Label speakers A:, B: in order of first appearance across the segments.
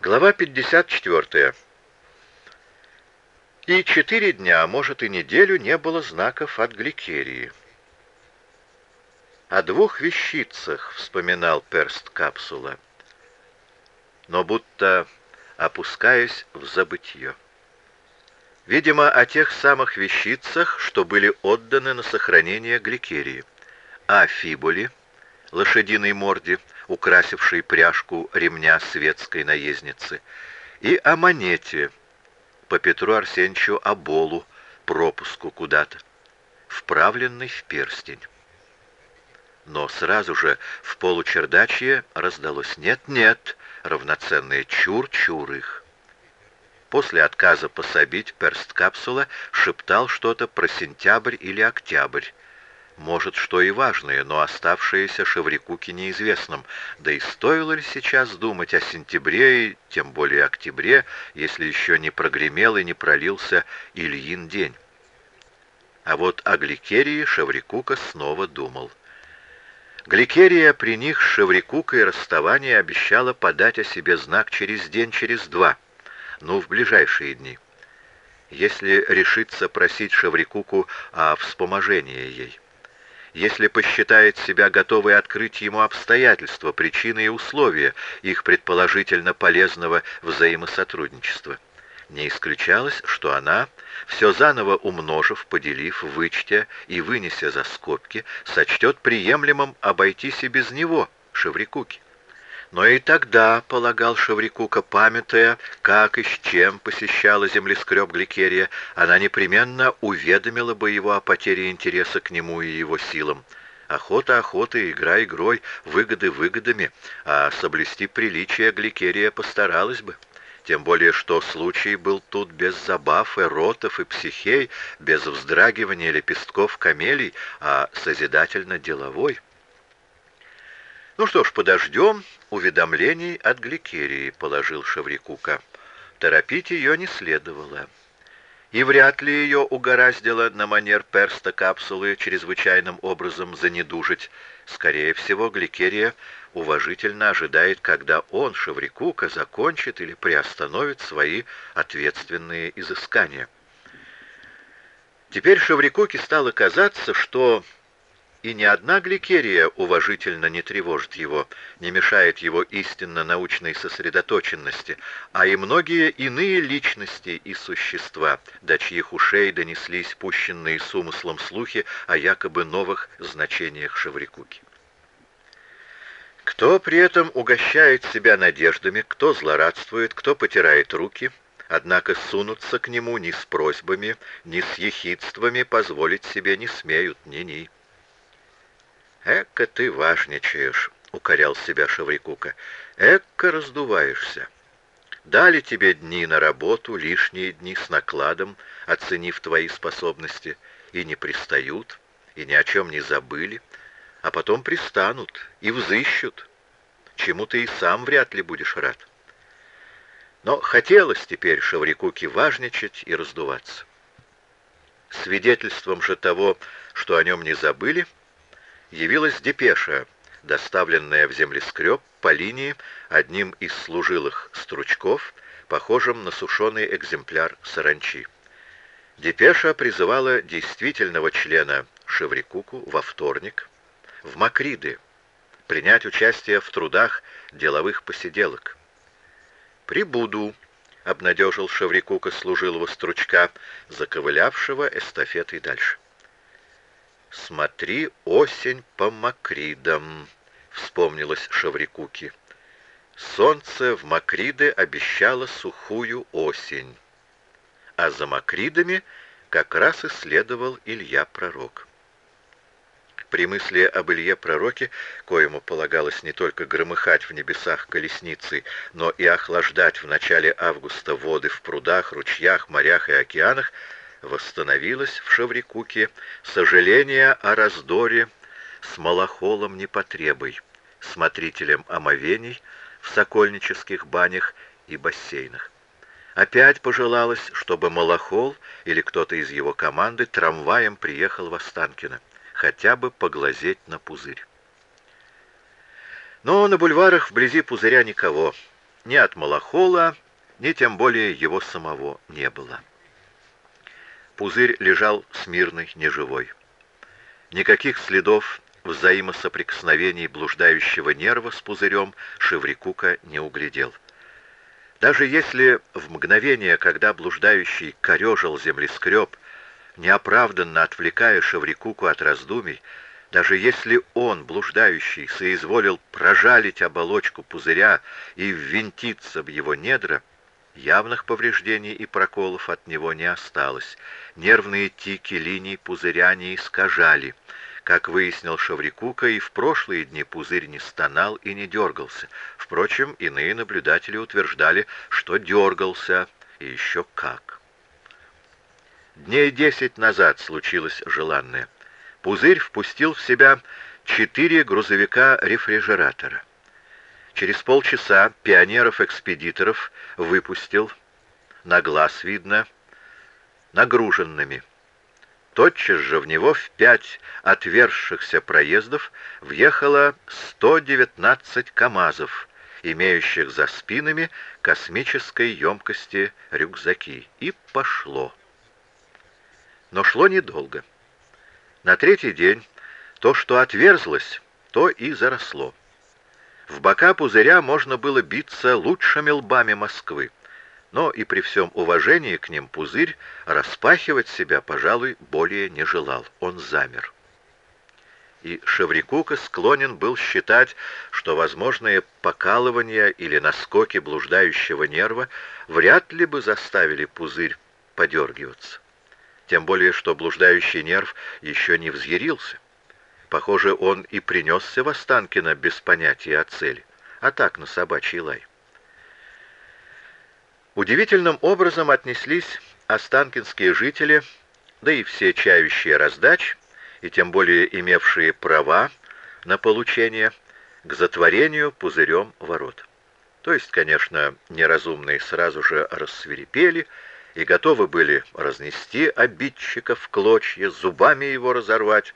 A: Глава 54. И четыре дня, а может и неделю, не было знаков от Гликерии. О двух вещицах вспоминал перст капсула, но будто опускаясь в забытье. Видимо, о тех самых вещицах, что были отданы на сохранение Гликерии. О фибуле, лошадиной морде, украсившей пряжку ремня светской наездницы, и о монете, по Петру Арсеньевичу Аболу, пропуску куда-то, вправленный в перстень. Но сразу же в получердачье раздалось «нет-нет», равноценное «чур-чур их». После отказа пособить перст-капсула шептал что-то про сентябрь или октябрь. Может, что и важное, но оставшееся Шеврикуке неизвестным. Да и стоило ли сейчас думать о сентябре и тем более октябре, если еще не прогремел и не пролился Ильин день? А вот о Гликерии Шеврикука снова думал. Гликерия при них с Шеврикукой расставание обещала подать о себе знак через день, через два — ну, в ближайшие дни. Если решится просить Шаврикуку о вспоможении ей. Если посчитает себя готовой открыть ему обстоятельства, причины и условия их предположительно полезного взаимосотрудничества. Не исключалось, что она, все заново умножив, поделив, вычтя и вынеся за скобки, сочтет приемлемым обойтись и без него, Шеврикуки. Но и тогда, полагал Шаврикука, памятая, как и с чем посещала землескреб Гликерия, она непременно уведомила бы его о потере интереса к нему и его силам. Охота охотой, игра игрой, выгоды выгодами, а соблюсти приличие Гликерия постаралась бы. Тем более, что случай был тут без забав, эротов и психей, без вздрагивания лепестков камелий, а созидательно-деловой. «Ну что ж, подождем уведомлений от Гликерии», — положил Шаврикука. Торопить ее не следовало. И вряд ли ее угораздило на манер перста капсулы чрезвычайным образом занедужить. Скорее всего, Гликерия уважительно ожидает, когда он, Шаврикука, закончит или приостановит свои ответственные изыскания. Теперь Шаврикуке стало казаться, что и ни одна гликерия уважительно не тревожит его, не мешает его истинно научной сосредоточенности, а и многие иные личности и существа, до чьих ушей донеслись пущенные с умыслом слухи о якобы новых значениях Шаврикуки. Кто при этом угощает себя надеждами, кто злорадствует, кто потирает руки, однако сунуться к нему ни с просьбами, ни с ехидствами позволить себе не смеют ни-ни. «Эка ты важничаешь», — укорял себя Шаврикука. «Эка раздуваешься. Дали тебе дни на работу, лишние дни с накладом, оценив твои способности, и не пристают, и ни о чем не забыли, а потом пристанут и взыщут, чему ты и сам вряд ли будешь рад». Но хотелось теперь Шаврикуке важничать и раздуваться. Свидетельством же того, что о нем не забыли, — явилась депеша, доставленная в землескреб по линии одним из служилых стручков, похожим на сушеный экземпляр саранчи. Депеша призывала действительного члена Шеврикуку во вторник в Макриды принять участие в трудах деловых посиделок. «Прибуду», — обнадежил Шеврикука служилого стручка, заковылявшего эстафетой дальше. «Смотри, осень по Макридам», — вспомнилось Шаврикуки. Солнце в Макриды обещало сухую осень, а за Макридами как раз и следовал Илья Пророк. При мысли об Илье Пророке, коему полагалось не только громыхать в небесах колесницы, но и охлаждать в начале августа воды в прудах, ручьях, морях и океанах, восстановилось в Шеврикуке сожаление о раздоре с Малахолом Непотребой, смотрителем омовений в сокольнических банях и бассейнах. Опять пожелалось, чтобы Малахол или кто-то из его команды трамваем приехал в Останкино, хотя бы поглазеть на пузырь. Но на бульварах вблизи пузыря никого. ни от Малахола, ни тем более его самого не было. Пузырь лежал смирный, неживой. Никаких следов взаимосоприкосновений блуждающего нерва с пузырем Шеврикука не углядел. Даже если в мгновение, когда блуждающий корежил землескреб, неоправданно отвлекая Шеврикуку от раздумий, даже если он, блуждающий, соизволил прожалить оболочку пузыря и ввинтиться в его недра, явных повреждений и проколов от него не осталось. Нервные тики линий пузыря не искажали. Как выяснил Шаврикука, и в прошлые дни пузырь не стонал и не дергался. Впрочем, иные наблюдатели утверждали, что дергался, и еще как. Дней десять назад случилось желанное. Пузырь впустил в себя четыре грузовика-рефрижератора. Через полчаса пионеров-экспедиторов выпустил, на глаз видно, нагруженными. Тотчас же в него в пять отвершихся проездов въехало 119 КАМАЗов, имеющих за спинами космической емкости рюкзаки. И пошло. Но шло недолго. На третий день то, что отверзлось, то и заросло. В бока пузыря можно было биться лучшими лбами Москвы, но и при всем уважении к ним пузырь распахивать себя, пожалуй, более не желал. Он замер. И Шеврикука склонен был считать, что возможные покалывания или наскоки блуждающего нерва вряд ли бы заставили пузырь подергиваться тем более что блуждающий нерв еще не взъярился. Похоже, он и принесся в Останкино без понятия о цели, а так на собачий лай. Удивительным образом отнеслись останкинские жители, да и все чающие раздач, и тем более имевшие права на получение, к затворению пузырем ворот. То есть, конечно, неразумные сразу же рассверепели и готовы были разнести обидчика в клочья, зубами его разорвать.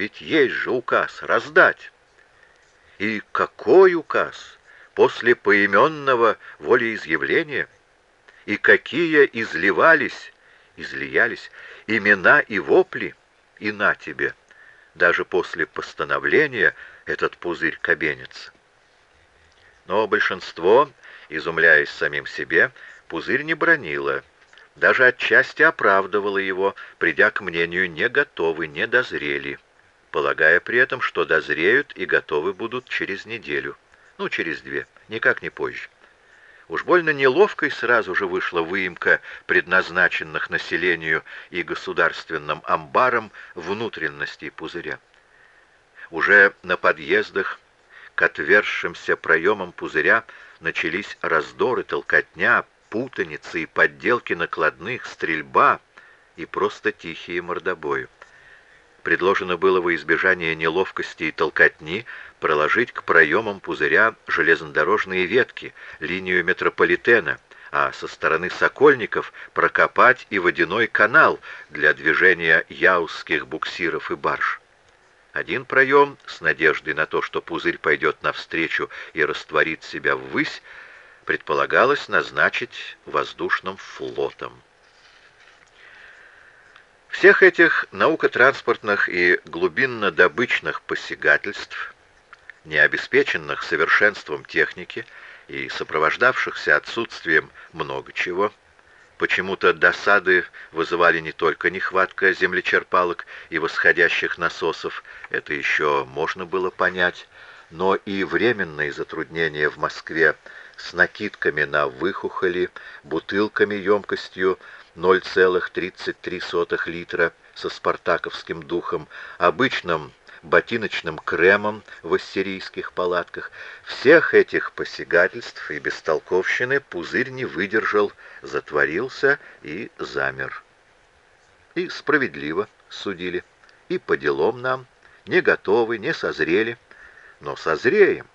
A: Ведь есть же указ — раздать. И какой указ после поименного волеизъявления? И какие изливались, излиялись имена и вопли, и на тебе, даже после постановления этот пузырь кабенец. Но большинство, изумляясь самим себе, пузырь не бронило, даже отчасти оправдывала его, придя к мнению «не готовы, не дозрели», полагая при этом, что дозреют и готовы будут через неделю, ну, через две, никак не позже. Уж больно неловкой сразу же вышла выемка предназначенных населению и государственным амбарам внутренностей пузыря. Уже на подъездах к отвершимся проемам пузыря начались раздоры, толкотня, путаницы и подделки накладных, стрельба и просто тихие мордобои. Предложено было во избежание неловкости и толкотни проложить к проемам пузыря железнодорожные ветки, линию метрополитена, а со стороны Сокольников прокопать и водяной канал для движения яузских буксиров и барж. Один проем, с надеждой на то, что пузырь пойдет навстречу и растворит себя ввысь, предполагалось назначить воздушным флотом. Всех этих наукотранспортных и глубинно-добычных посягательств, не обеспеченных совершенством техники и сопровождавшихся отсутствием много чего, почему-то досады вызывали не только нехватка землечерпалок и восходящих насосов, это еще можно было понять, но и временные затруднения в Москве с накидками на выхухоли, бутылками емкостью 0,33 литра со спартаковским духом, обычным ботиночным кремом в ассирийских палатках. Всех этих посягательств и бестолковщины пузырь не выдержал, затворился и замер. И справедливо судили, и по делам нам, не готовы, не созрели, но созреем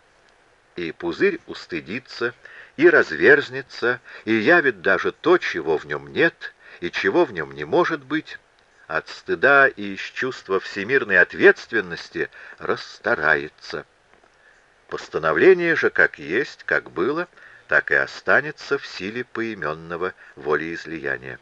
A: и пузырь устыдится, и разверзнется, и явит даже то, чего в нем нет, и чего в нем не может быть, от стыда и из чувства всемирной ответственности расстарается. Постановление же, как есть, как было, так и останется в силе поименного волеизлияния.